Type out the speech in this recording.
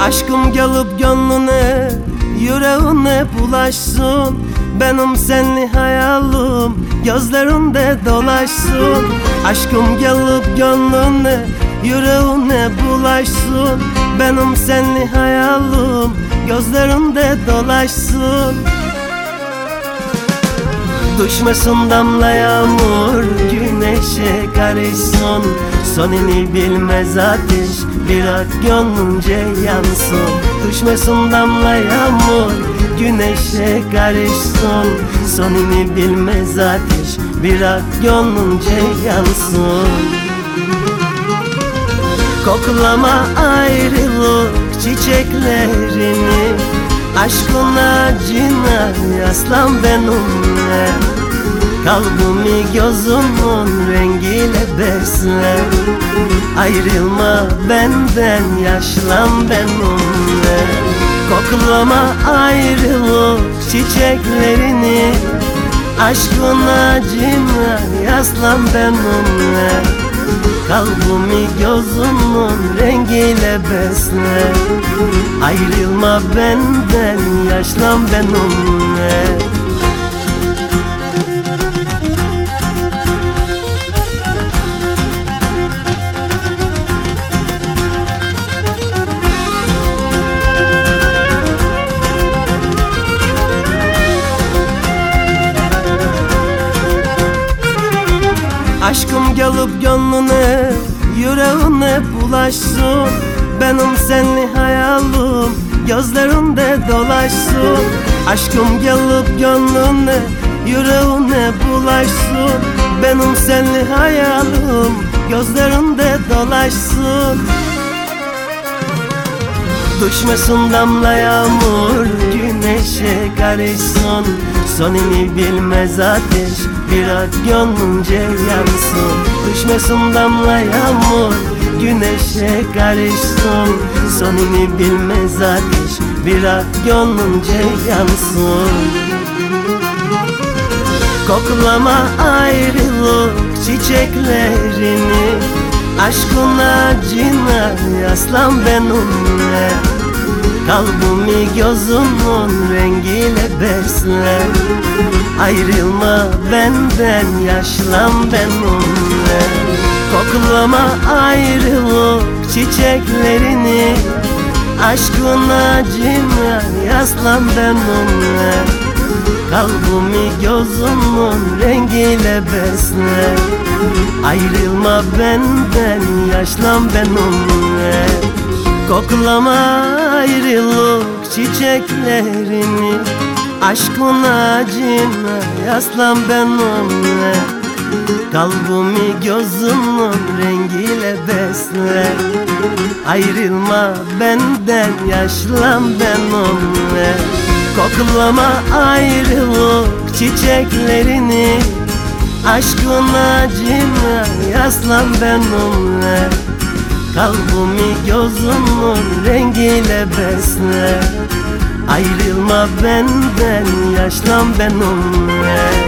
Aşkım gelip gönlüne Yüreğine bulaşsın. Benim senli hayalim Gözlerinde dolaşsın. Aşkım gelip gönlüne Yüreğine bulaşsın. Benim senli hayalim Gözlerinde dolaşsın Düşmesin damla yağmur Güneşe karışsın. Sonunu bilmez ateş Bir at gönlünce yansın. Düşmesin damla yağmur Güneşe karışsın. Sonunu bilmez ateş Bir at gönlünce yansın. Koklama ayrılık çiçeklerini Aşkın acına yaslan benimle Kalbimi gözümün rengiyle besle Ayrılma benden yaşlan benimle. Koklama ayrılık çiçeklerini. Aşkın acına yaslan benimle. Kalbimi gözümün rengiyle besle Ayrılma benden yaşlan benimle Aşkım gelip gönlüne Yüreğine bulaşsın. Benim senli hayalim Gözlerinde dolaşsın. Aşkım gelip gönlüne Yüreğine bulaşsın. Benim senli hayalim Gözlerinde dolaşsın. Düşmesin damla yağmur Güneşe karışsın. Sonunu bilmez ateş Bir at gönlünce yansın Düşmesin damla yağmur Güneşe karışsın. Sonunu bilmez ateş Bir at gönlünce yansın Koklama ayrılık çiçeklerini. Aşkın acına yaslan benimle Kalbimi gözümün rengiyle besle. Ayrılma benden yaşlan benimle. Koklama ayrılık çiçeklerini. Aşkın acına yaslan benimle. Kalbimi gözümün rengiyle besle. Ayrılma benden yaşlan benimle Koklama ayrılık çiçeklerini. Aşkın acına yaslan benimle Kalbimi gözümün rengiyle besle. Ayrılma benden yaşlan benimle Koklama ayrılık çiçeklerini. Aşkın acına yaslan benimle Kalbimi gözümün rengiyle besle. Ayrılma benden yaşlan benimle